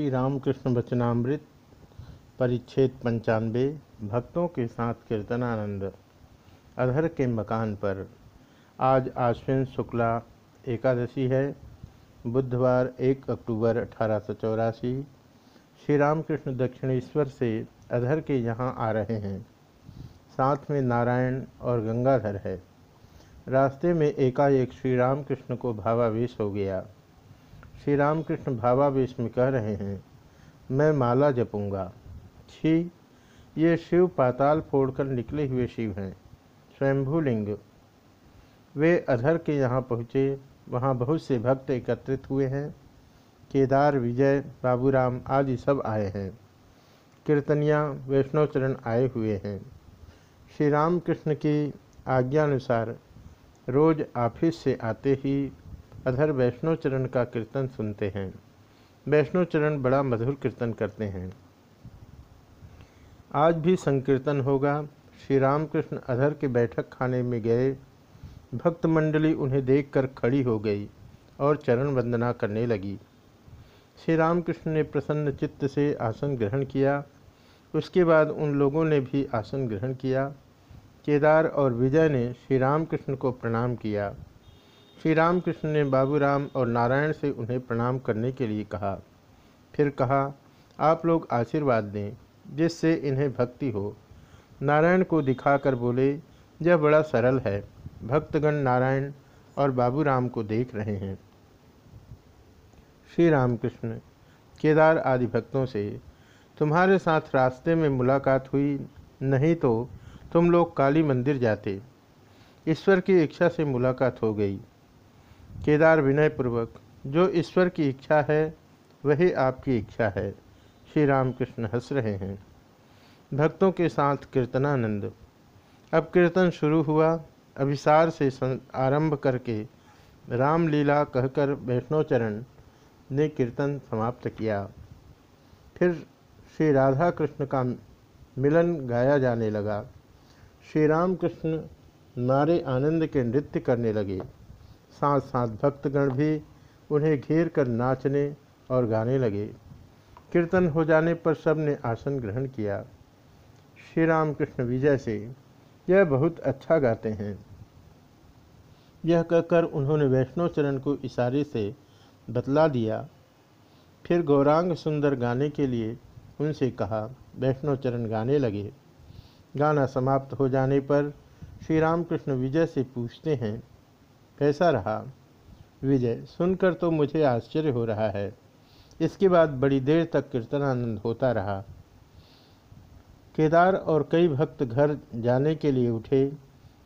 श्री रामकृष्ण वचनामृत, परिच्छेद पंचानवे भक्तों के साथ कीर्तनानंद अधर के मकान पर। आज आश्विन शुक्ला एकादशी है। बुधवार एक अक्टूबर अठारह सौ चौरासी। श्री रामकृष्ण दक्षिणेश्वर से अधर के यहाँ आ रहे हैं। साथ में नारायण और गंगाधर है। रास्ते में एकाएक श्री रामकृष्ण को भावावेश हो गया। श्री रामकृष्ण भावावेश में कह रहे हैं, मैं माला जपूँगा। छी, ये शिव पाताल फोड़कर निकले हुए शिव हैं। स्वयंभूलिंग। वे अधर के यहाँ पहुँचे, वहाँ बहुत से भक्त एकत्रित हुए हैं। केदार, विजय, बाबूराम आदि सब आए हैं। कीर्तनिया, वैष्णवचरण आए हुए हैं। श्री राम कृष्ण की आज्ञानुसार रोज ऑफ़िस से आते ही अधर वैष्णव चरण का कीर्तन सुनते हैं। वैष्णव चरण बड़ा मधुर कीर्तन करते हैं। आज भी संकीर्तन होगा। श्री रामकृष्ण अधर के बैठक खाने में गए। भक्त मंडली उन्हें देखकर खड़ी हो गई और चरण वंदना करने लगी। श्री रामकृष्ण ने प्रसन्न चित्त से आसन ग्रहण किया। उसके बाद उन लोगों ने भी आसन ग्रहण किया। केदार और विजय ने श्री रामकृष्ण को प्रणाम किया। श्री रामकृष्ण ने बाबूराम और नारायण से उन्हें प्रणाम करने के लिए कहा। फिर कहा, आप लोग आशीर्वाद दें, जिससे इन्हें भक्ति हो। नारायण को दिखाकर बोले, यह बड़ा सरल है। भक्तगण नारायण और बाबूराम को देख रहे हैं। श्री रामकृष्ण केदार आदि भक्तों से, तुम्हारे साथ रास्ते में मुलाकात हुई नहीं तो तुम लोग काली मंदिर जाते। ईश्वर की इच्छा से मुलाकात हो गई। केदार विनयपूर्वक, जो ईश्वर की इच्छा है, वही आपकी इच्छा है। श्री रामकृष्ण हंस रहे हैं। भक्तों के साथ कीर्तनानंद। अब कीर्तन शुरू हुआ। अभिसार से आरंभ करके रामलीला कहकर वैष्णोचरण ने कीर्तन समाप्त किया। फिर श्री राधा कृष्ण का मिलन गाया जाने लगा। श्री राम कृष्ण नारे आनंद के नृत्य करने लगे। साथ साथ भक्तगण भी उन्हें घेर कर नाचने और गाने लगे। कीर्तन हो जाने पर सबने आसन ग्रहण किया। श्री राम कृष्ण विजय से यह बहुत अच्छा गाते हैं। यह कहकर उन्होंने वैष्णव चरण को इशारे से बतला दिया। फिर गौरांग सुंदर गाने के लिए उनसे कहा, वैष्णव चरण गाने लगे। गाना समाप्त हो जाने पर श्री रामकृष्ण विजय से पूछते हैं कैसा रहा? विजय, सुनकर तो मुझे आश्चर्य हो रहा है। इसके बाद बड़ी देर तक कीर्तनानंद होता रहा। केदार और कई भक्त घर जाने के लिए उठे।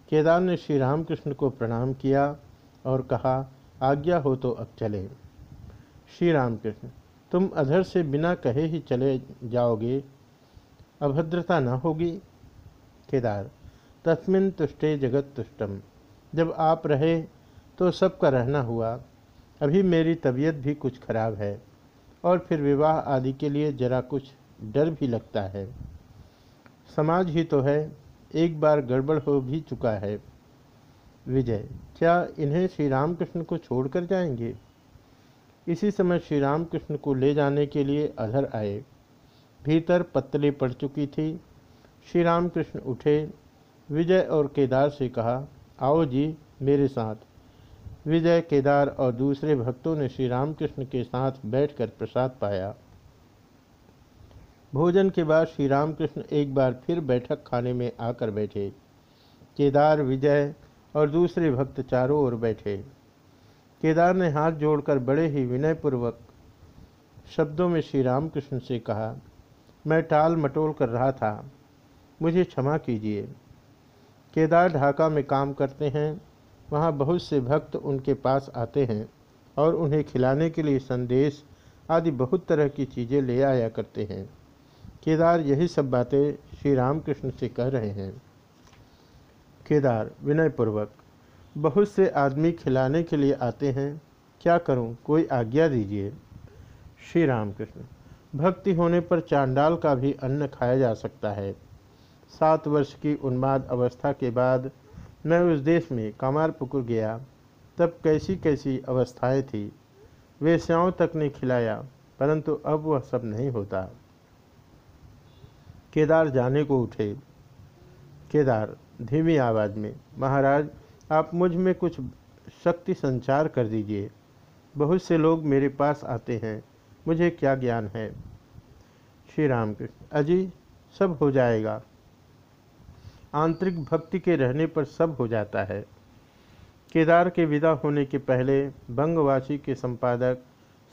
केदार ने श्री रामकृष्ण को प्रणाम किया और कहा, आज्ञा हो तो अब चले। श्री रामकृष्ण, तुम अधर से बिना कहे ही चले जाओगे। अभद्रता न होगी। केदार, तस्मिन तुष्टे जगत तुष्टम जब आप रहे तो सबका रहना हुआ। अभी मेरी तबीयत भी कुछ खराब है और फिर विवाह आदि के लिए जरा कुछ डर भी लगता है। समाज ही तो है, एक बार गड़बड़ हो भी चुका है। विजय, क्या इन्हें श्री रामकृष्ण को छोड़कर जाएँगे? इसी समय श्री रामकृष्ण को ले जाने के लिए अधर आए। भीतर पत्तले पड़ चुकी थी। श्री रामकृष्ण उठे। विजय और केदार से कहा, आओ जी, मेरे साथ। विजय, केदार और दूसरे भक्तों ने श्री रामकृष्ण के साथ बैठकर प्रसाद पाया। भोजन के बाद श्री रामकृष्ण एक बार फिर बैठक खाने में आकर बैठे। केदार, विजय और दूसरे भक्त चारों ओर बैठे। केदार ने हाथ जोड़कर बड़े ही विनयपूर्वक शब्दों में श्री रामकृष्ण से कहा, मैं टाल मटोल कर रहा था, मुझे क्षमा कीजिए। केदार ढाका में काम करते हैं वहाँ बहुत से भक्त उनके पास आते हैं और उन्हें खिलाने के लिए संदेश आदि बहुत तरह की चीज़ें ले आया करते हैं। केदार यही सब बातें श्री रामकृष्ण से कह रहे हैं। केदार, विनयपूर्वक, बहुत से आदमी खिलाने के लिए आते हैं। क्या करूँ? कोई आज्ञा दीजिए। श्री रामकृष्ण, भक्ति होने पर चांडाल का भी अन्न खाया जा सकता है। सात वर्ष की उन्माद अवस्था के बाद मैं उस देश में कामारपुकुर गया, तब कैसी कैसी अवस्थाएँ थी। वे श्याओं तक ने खिलाया, परंतु अब वह सब नहीं होता। केदार जाने को उठे। केदार, धीमी आवाज़ में, महाराज, आप मुझमें कुछ शक्ति संचार कर दीजिए। बहुत से लोग मेरे पास आते हैं, मुझे क्या ज्ञान है? श्री राम कृष्ण अजी, सब हो जाएगा। आंतरिक भक्ति के रहने पर सब हो जाता है। केदार के विदा होने के पहले बंगवासी के संपादक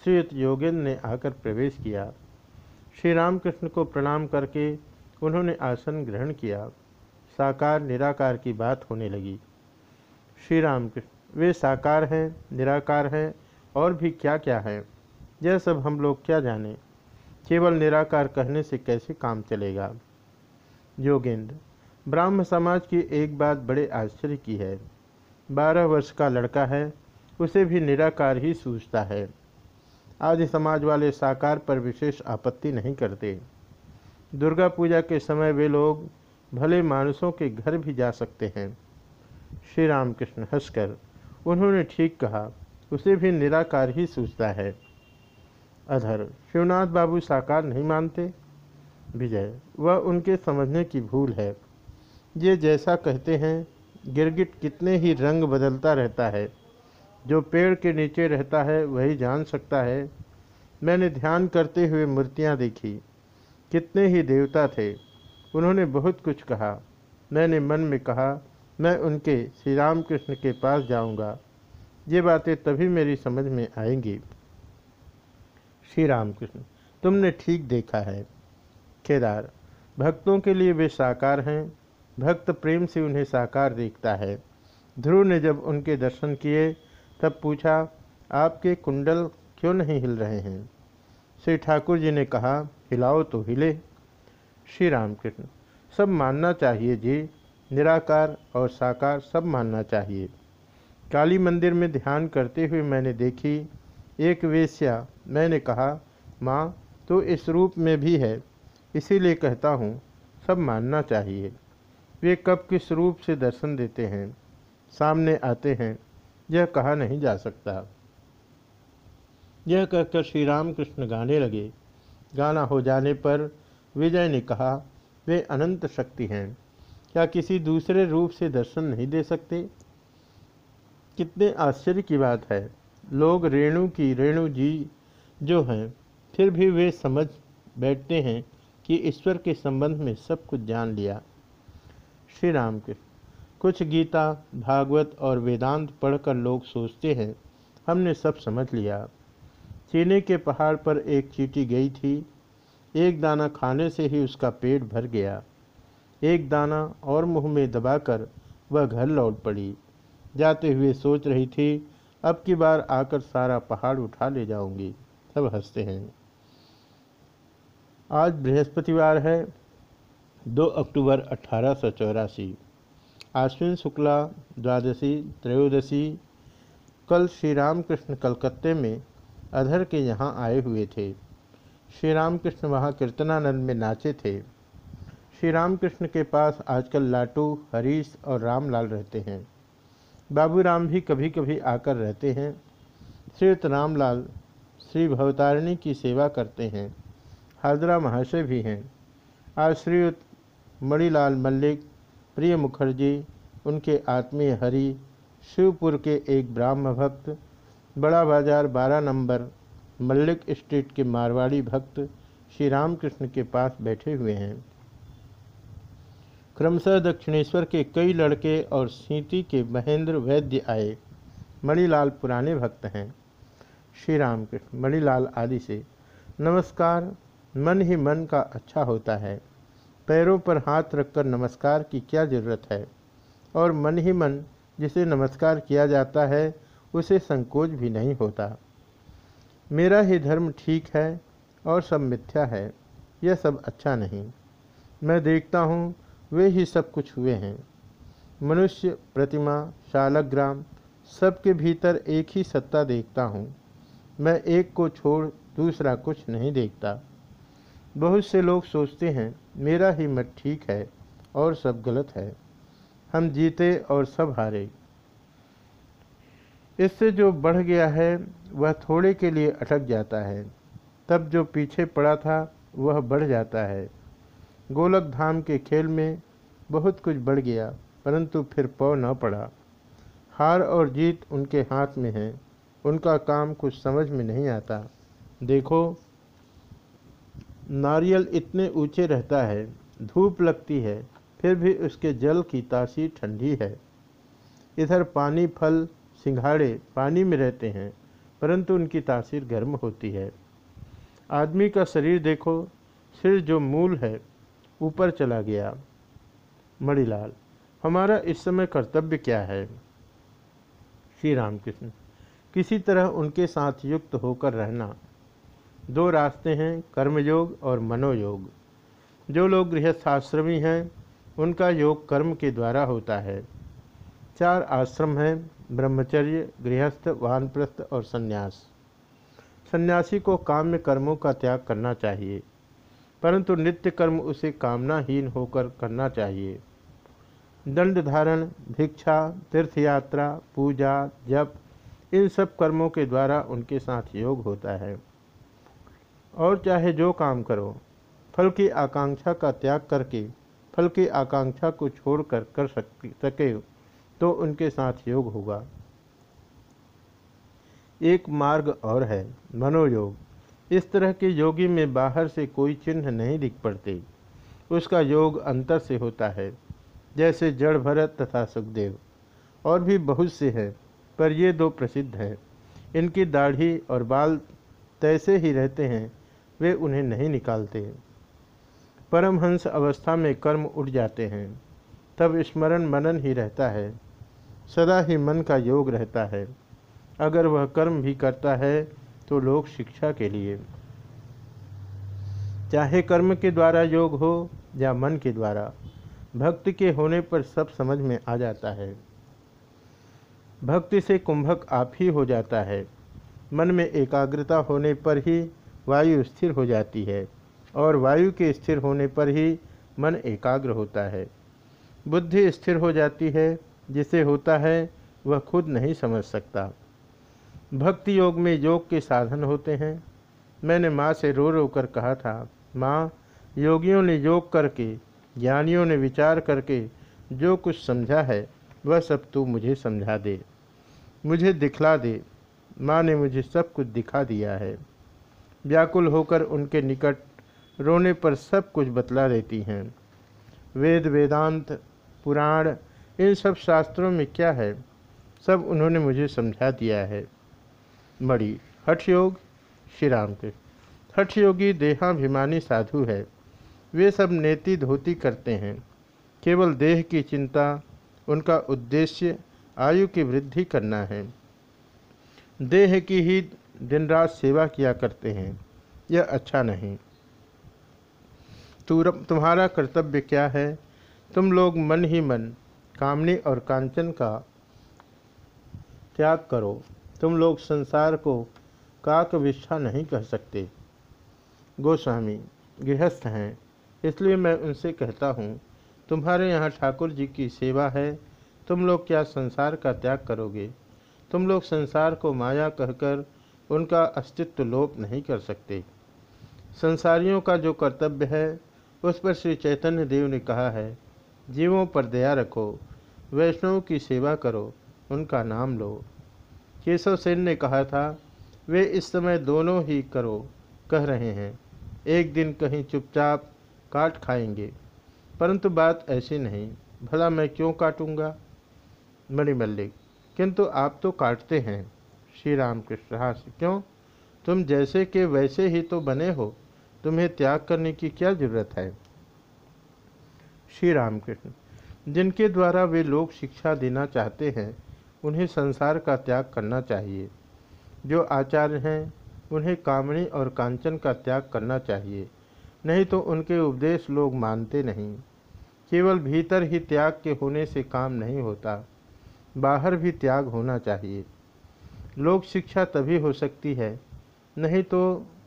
श्रीयुत योगेंद्र ने आकर प्रवेश किया। श्री रामकृष्ण को प्रणाम करके उन्होंने आसन ग्रहण किया। साकार, निराकार की बात होने लगी। श्री रामकृष्ण वे साकार हैं, निराकार हैं, और भी क्या क्या है? यह सब हम लोग क्या जाने? केवल निराकार कहने से कैसे काम चलेगा? योगेंद्र ब्राह्म समाज की एक बात बड़े आश्चर्य की है। बारह वर्ष का लड़का है, उसे भी निराकार ही सूझता है। आदि समाज वाले साकार पर विशेष आपत्ति नहीं करते। दुर्गा पूजा के समय वे लोग भले मानुषों के घर भी जा सकते हैं। श्री रामकृष्ण हंसकर उन्होंने ठीक कहा, उसे भी निराकार ही सूझता है। अधर शिवनाथ बाबू साकार नहीं मानते? विजय, वह उनके समझने की भूल है। ये जैसा कहते हैं, गिरगिट कितने ही रंग बदलता रहता है। जो पेड़ के नीचे रहता है, वही जान सकता है। मैंने ध्यान करते हुए मूर्तियाँ देखी। कितने ही देवता थे। उन्होंने बहुत कुछ कहा। मैंने मन में कहा, मैं उनके श्री राम कृष्ण के पास जाऊँगा। ये बातें तभी मेरी समझ में आएँगी। श्री राम कृष्ण तुमने ठीक देखा है। केदार, भक्तों के लिए वे साकार हैं। भक्त प्रेम से उन्हें साकार देखता है। ध्रुव ने जब उनके दर्शन किए, तब पूछा, आपके कुंडल क्यों नहीं हिल रहे हैं? श्री ठाकुर जी ने कहा, हिलाओ तो हिले। श्री रामकृष्ण, सब मानना चाहिए जी, निराकार और साकार सब मानना चाहिए। काली मंदिर में ध्यान करते हुए मैंने देखी, एक वेश्या, मैंने कहा, माँ तो इस रूप में भी है, इसीलिए कहता हूँ, सब मानना चाहिए। वे कब किस रूप से दर्शन देते हैं, सामने आते हैं, यह कहा नहीं जा सकता। यह कहकर श्री राम कृष्ण गाने लगे। गाना हो जाने पर विजय ने कहा, वे अनंत शक्ति हैं। क्या किसी दूसरे रूप से दर्शन नहीं दे सकते? कितने आश्चर्य की बात है। लोग रेणु की रेणु जी जो हैं, फिर भी वे समझ बैठते हैं कि ईश्वर के संबंध में सब कुछ जान लिया। श्री राम के। कुछ गीता, भागवत और वेदांत पढ़कर लोग सोचते हैं, हमने सब समझ लिया। चीनी के पहाड़ पर एक चीटी गई थी। एक दाना खाने से ही उसका पेट भर गया। एक दाना और मुँह में दबाकर वह घर लौट पड़ी। जाते हुए सोच रही थी, अब की बार आकर सारा पहाड़ उठा ले जाऊँगी। सब हँसते हैं। आज बृहस्पतिवार है दो अक्टूबर अठारह सौ चौरासी, आश्विन शुक्ला द्वादशी त्रयोदशी, कल श्री रामकृष्ण कलकत्ते में अधर के यहाँ आए हुए थे। श्री रामकृष्ण वहाँ कीर्तनानंद में नाचे थे। श्री रामकृष्ण के पास आजकल लाटू, हरीश और रामलाल रहते हैं। बाबू राम भी कभी कभी आकर रहते हैं। श्रीयुक्त रामलाल, श्री भवतारिणी की सेवा करते हैं। हाजरा महाशय भी हैं। आज श्रीयुक्त मणिलाल मल्लिक, प्रिय मुखर्जी, उनके आत्मीय हरि, शिवपुर के एक ब्राह्म भक्त, बड़ा बाज़ार बारह नंबर, मल्लिक स्ट्रीट के मारवाड़ी भक्त, श्री रामकृष्ण के पास बैठे हुए हैं। क्रमशः दक्षिणेश्वर के कई लड़के और सीति के महेंद्र वैद्य आए। मणिलाल पुराने भक्त हैं। श्री रामकृष्ण, मणिलाल आदि से, नमस्कार, मन ही मन का अच्छा होता है। पैरों पर हाथ रखकर नमस्कार की क्या ज़रूरत है? और मन ही मन जिसे नमस्कार किया जाता है, उसे संकोच भी नहीं होता। मेरा ही धर्म ठीक है और सब मिथ्या है, यह सब अच्छा नहीं। मैं देखता हूँ, वे ही सब कुछ हुए हैं। मनुष्य, प्रतिमा, शालग्राम, सबके भीतर एक ही सत्ता देखता हूँ। मैं एक को छोड़ दूसरा कुछ नहीं देखता। बहुत से लोग सोचते हैं मेरा ही मत ठीक है और सब गलत है। हम जीते और सब हारे। इससे जो बढ़ गया है, वह थोड़े के लिए अटक जाता है। तब जो पीछे पड़ा था, वह बढ़ जाता है। गोलक धाम के खेल में बहुत कुछ बढ़ गया, परंतु फिर पौ न पड़ा। हार और जीत उनके हाथ में है। उनका काम कुछ समझ में नहीं आता। देखो नारियल इतने ऊँचे रहता है, धूप लगती है, फिर भी उसके जल की तासीर ठंडी है। इधर पानी, फल, सिंघाड़े पानी में रहते हैं, परंतु उनकी तासीर गर्म होती है। आदमी का शरीर देखो, सिर जो मूल है, ऊपर चला गया। मणिलाल, हमारा इस समय कर्तव्य क्या है? श्री रामकृष्ण किसी तरह उनके साथ युक्त होकर रहना। दो रास्ते हैं, कर्मयोग और मनोयोग। जो लोग गृहस्थाश्रमी हैं, उनका योग कर्म के द्वारा होता है। चार आश्रम हैं, ब्रह्मचर्य, गृहस्थ, वानप्रस्थ और संन्यास। सन्यासी को काम्य कर्मों का त्याग करना चाहिए, परंतु नित्य कर्म उसे कामनाहीन होकर करना चाहिए। दंड धारण, भिक्षा, तीर्थयात्रा, पूजा, जप, इन सब कर्मों के द्वारा उनके साथ योग होता है। और चाहे जो काम करो, फल की आकांक्षा का त्याग करके, फल की आकांक्षा को छोड़कर कर सके तो उनके साथ योग होगा। एक मार्ग और है, मनोयोग। इस तरह के योगी में बाहर से कोई चिन्ह नहीं दिख पड़ते। उसका योग अंतर से होता है, जैसे जड़ भरत तथा सुखदेव। और भी बहुत से हैं, पर ये दो प्रसिद्ध हैं। इनकी दाढ़ी और बाल तैसे ही रहते हैं वे उन्हें नहीं निकालते। परमहंस अवस्था में कर्म उठ जाते हैं। तब स्मरण मनन ही रहता है। सदा ही मन का योग रहता है। अगर वह कर्म भी करता है तो लोक शिक्षा के लिए। चाहे कर्म के द्वारा योग हो या मन के द्वारा, भक्त के होने पर सब समझ में आ जाता है। भक्ति से कुंभक आप ही हो जाता है। मन में एकाग्रता होने पर ही वायु स्थिर हो जाती है और वायु के स्थिर होने पर ही मन एकाग्र होता है। बुद्धि स्थिर हो जाती है, जिसे होता है, वह खुद नहीं समझ सकता। भक्ति योग में योग के साधन होते हैं। मैंने माँ से रो रो कर कहा था, माँ, योगियों ने योग करके, ज्ञानियों ने विचार करके जो कुछ समझा है, वह सब तू मुझे समझा दे, मुझे दिखला दे। माँ ने मुझे सब कुछ दिखा दिया है। व्याकुल होकर उनके निकट रोने पर सब कुछ बतला देती हैं। वेद, वेदांत, पुराण, इन सब शास्त्रों में क्या है? सब उन्होंने मुझे समझा दिया है। मणि हठ योग श्री राम के। हठ योगी देहाभिमानी साधु है। वे सब नेति धोती करते हैं। केवल देह की चिंता, उनका उद्देश्य, आयु की वृद्धि करना है। देह की ही दिन रात सेवा किया करते हैं। यह अच्छा नहीं। तुम्हारा कर्तव्य क्या है? तुम लोग मन ही मन, कामनी और कांचन का त्याग करो। तुम लोग संसार को काक विच्छा नहीं कह सकते। गोस्वामी, गृहस्थ हैं, इसलिए मैं उनसे कहता हूँ, तुम्हारे यहाँ ठाकुर जी की सेवा है। तुम लोग क्या संसार का त्याग करोगे? तुम लोग संसार को माया कहकर उनका अस्तित्व लोप नहीं कर सकते। संसारियों का जो कर्तव्य है, उस पर श्री चैतन्य देव ने कहा है, जीवों पर दया रखो, वैष्णव की सेवा करो, उनका नाम लो। केशव सेन ने कहा था, वे इस समय दोनों ही करो, कह रहे हैं, एक दिन कहीं चुपचाप काट खाएँगे। परंतु बात ऐसी नहीं, भला मैं क्यों काटूँगा? मणिमल्लिक, किंतु आप तो काटते हैं। श्री राम कृष्ण हास क्यों? तुम जैसे के वैसे ही तो बने हो, तुम्हें त्याग करने की क्या ज़रूरत है? श्री रामकृष्ण जिनके द्वारा वे लोग शिक्षा देना चाहते हैं, उन्हें संसार का त्याग करना चाहिए। जो आचार्य हैं, उन्हें कामणी और कांचन का त्याग करना चाहिए, नहीं तो उनके उपदेश लोग मानते नहीं। केवल भीतर ही त्याग के होने से काम नहीं होता, बाहर भी त्याग होना चाहिए। लोक शिक्षा तभी हो सकती है। नहीं तो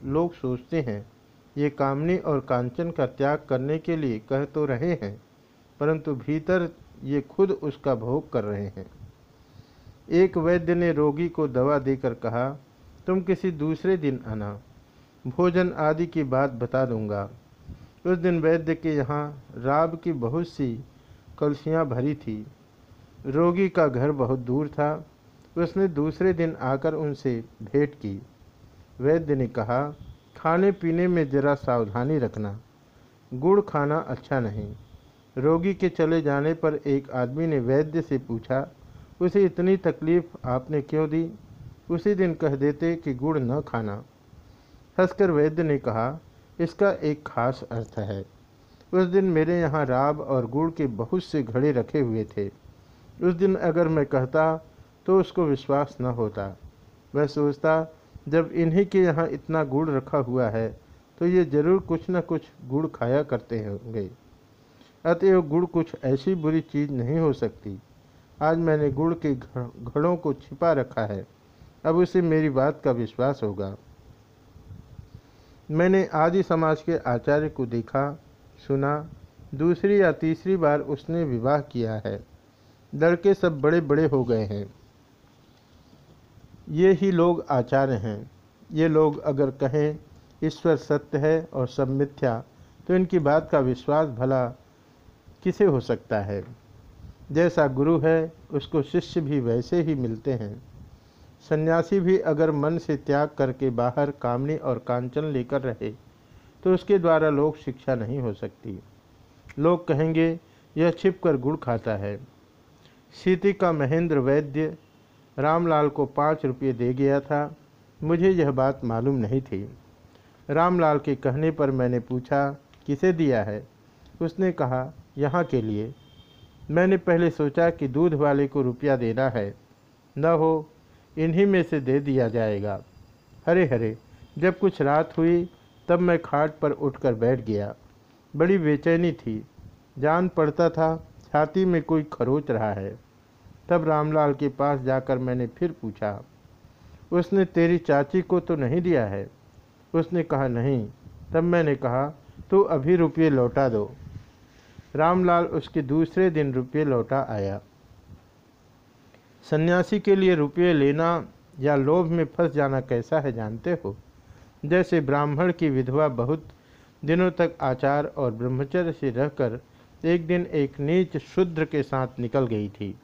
लोग सोचते हैं, ये कामनी और कांचन का त्याग करने के लिए कह तो रहे हैं, परंतु भीतर ये खुद उसका भोग कर रहे हैं। एक वैद्य ने रोगी को दवा देकर कहा, तुम किसी दूसरे दिन आना, भोजन आदि की बात बता दूँगा। उस दिन वैद्य के यहाँ राब की बहुत सी कलसियाँ भरी थी। रोगी का घर बहुत दूर था उसने दूसरे दिन आकर उनसे भेंट की। वैद्य ने कहा, खाने पीने में जरा सावधानी रखना। गुड़ खाना अच्छा नहीं। रोगी के चले जाने पर एक आदमी ने वैद्य से पूछा, उसे इतनी तकलीफ़ आपने क्यों दी? उसी दिन कह देते कि गुड़ न खाना। हंसकर वैद्य ने कहा, इसका एक खास अर्थ है। उस दिन मेरे यहाँ राब और गुड़ के बहुत से घड़े रखे हुए थे। उस दिन अगर मैं कहता तो उसको विश्वास न होता। वह सोचता, जब इन्हीं के यहाँ इतना गुड़ रखा हुआ है तो ये ज़रूर कुछ न कुछ गुड़ खाया करते होंगे। अतएव गुड़ कुछ ऐसी बुरी चीज़ नहीं हो सकती। आज मैंने गुड़ के घड़ों को छिपा रखा है। अब उसे मेरी बात का विश्वास होगा। मैंने आदि समाज के आचार्य को देखा, सुना, दूसरी या तीसरी बार उसने विवाह किया है। लड़के सब बड़े बड़े हो गए हैं। ये ही लोग आचार्य हैं। ये लोग अगर कहें, ईश्वर सत्य है और सब मिथ्या तो इनकी बात का विश्वास भला किसे हो सकता है? जैसा गुरु है, उसको शिष्य भी वैसे ही मिलते हैं। सन्यासी भी अगर मन से त्याग करके बाहर कामनी और कांचन लेकर रहे तो उसके द्वारा लोग शिक्षा नहीं हो सकती। लोग कहेंगे, यह छिप कर गुड़ खाता है। सीति का महेंद्र वैद्य रामलाल को पाँच रुपये दे गया था। मुझे यह बात मालूम नहीं थी। रामलाल के कहने पर मैंने पूछा, किसे दिया है? उसने कहा, यहाँ के लिए। मैंने पहले सोचा कि दूध वाले को रुपया देना है। न हो, इन्हीं में से दे दिया जाएगा। हरे हरे, जब कुछ रात हुई, तब मैं खाट पर उठकर बैठ गया। बड़ी बेचैनी थी। जान पड़ता था, छाती में कोई खरोच रहा है। तब रामलाल के पास जाकर मैंने फिर पूछा, उसने तेरी चाची को तो नहीं दिया है? उसने कहा, नहीं। तब मैंने कहा तो अभी रुपये लौटा दो। रामलाल उसके दूसरे दिन रुपये लौटा आया। सन्यासी के लिए रुपये लेना या लोभ में फंस जाना कैसा है जानते हो? जैसे ब्राह्मण की विधवा बहुत दिनों तक आचार और ब्रह्मचर्य से रहकर एक दिन एक नीच शूद्र के साथ निकल गई थी।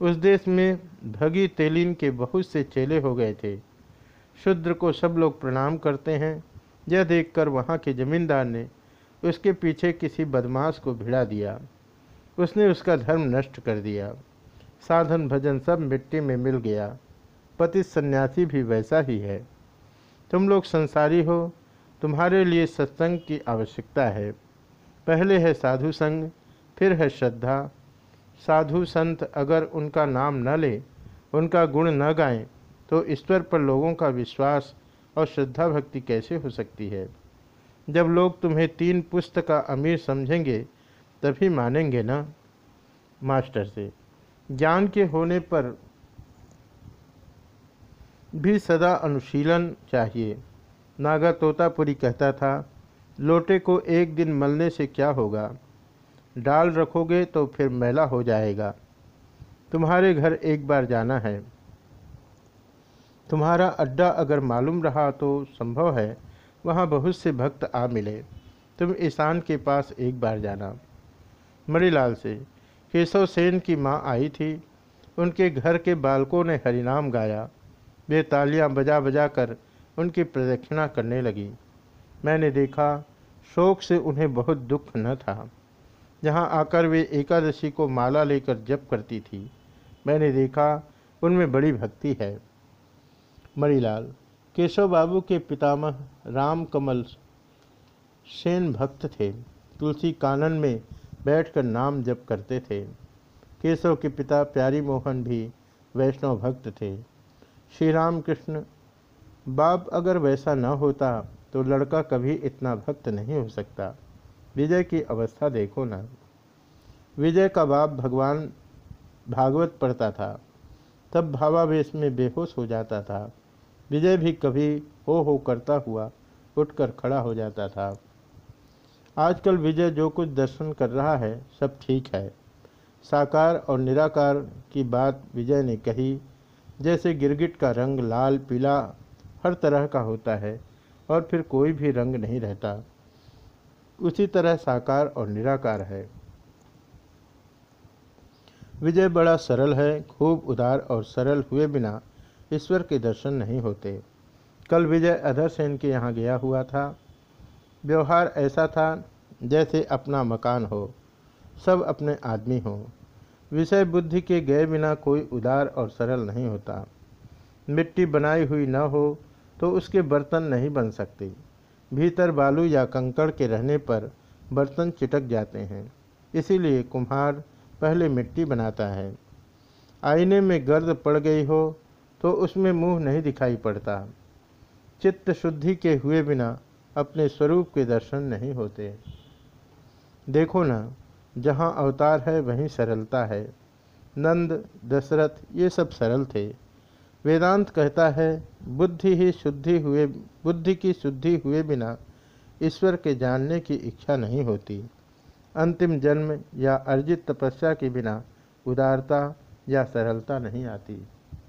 उस देश में भगी तेलिन के बहुत से चेले हो गए थे। शूद्र को सब लोग प्रणाम करते हैं। यह देखकर वहाँ के जमींदार ने उसके पीछे किसी बदमाश को भिड़ा दिया। उसने उसका धर्म नष्ट कर दिया। साधन भजन सब मिट्टी में मिल गया। पति सन्यासी भी वैसा ही है। तुम लोग संसारी हो, तुम्हारे लिए सत्संग की आवश्यकता है। पहले है साधु संग, फिर है श्रद्धा साधु संत अगर उनका नाम न ले, उनका गुण न गाएँ तो ईश्वर पर लोगों का विश्वास और श्रद्धा भक्ति कैसे हो सकती है? जब लोग तुम्हें तीन पुस्तक का अमीर समझेंगे, तभी मानेंगे ना? मास्टर से, ज्ञान के होने पर भी सदा अनुशीलन चाहिए। नागा तोतापुरी कहता था, लोटे को एक दिन मलने से क्या होगा? डाल रखोगे तो फिर मैला हो जाएगा। तुम्हारे घर एक बार जाना है। तुम्हारा अड्डा अगर मालूम रहा तो संभव है, वहाँ बहुत से भक्त आ मिले। तुम ईशान के पास एक बार जाना। मणिलाल से केशव सेन की माँ आई थी। उनके घर के बालकों ने हरिनाम गाया। वे तालियाँ बजा बजा कर उनकी प्रदक्षिणा करने लगी। मैंने देखा, शोक से उन्हें बहुत दुख न था। जहाँ आकर वे एकादशी को माला लेकर जप करती थी, मैंने देखा उनमें बड़ी भक्ति है। मणिलाल, केशव बाबू के पितामह राम कमल सेन भक्त थे। तुलसी कानन में बैठकर नाम जप करते थे। केशव के पिता प्यारी मोहन भी वैष्णव भक्त थे। श्री राम कृष्ण बाप अगर वैसा न होता तो लड़का कभी इतना भक्त नहीं हो सकता। विजय की अवस्था देखो ना। विजय का बाप भगवान भागवत पढ़ता था। तब भावावेश में बेहोश हो जाता था। विजय भी कभी हो हो करता हुआ उठकर खड़ा हो जाता था। आजकल विजय जो कुछ दर्शन कर रहा है, सब ठीक है। साकार और निराकार की बात विजय ने कही, जैसे गिरगिट का रंग लाल, पीला, हर तरह का होता है और फिर कोई भी रंग नहीं रहता। उसी तरह साकार और निराकार है। विजय बड़ा सरल है, खूब उदार और सरल हुए बिना ईश्वर के दर्शन नहीं होते। कल विजय अधर सेन के यहाँ गया हुआ था। व्यवहार ऐसा था जैसे अपना मकान हो, सब अपने आदमी हो। विषय बुद्धि के गए बिना कोई उदार और सरल नहीं होता। मिट्टी बनाई हुई न हो तो उसके बर्तन नहीं बन सकते। भीतर बालू या कंकड़ के रहने पर बर्तन चिटक जाते हैं। इसीलिए कुम्हार पहले मिट्टी बनाता है। आईने में गर्द पड़ गई हो तो उसमें मुँह नहीं दिखाई पड़ता। चित्त शुद्धि के हुए बिना अपने स्वरूप के दर्शन नहीं होते। देखो ना, जहाँ अवतार है, वहीं सरलता है। नंद, दशरथ, ये सब सरल थे। वेदांत कहता है, बुद्धि ही शुद्धि हुए, बुद्धि की शुद्धि हुए बिना ईश्वर के जानने की इच्छा नहीं होती। अंतिम जन्म या अर्जित तपस्या के बिना उदारता या सरलता नहीं आती।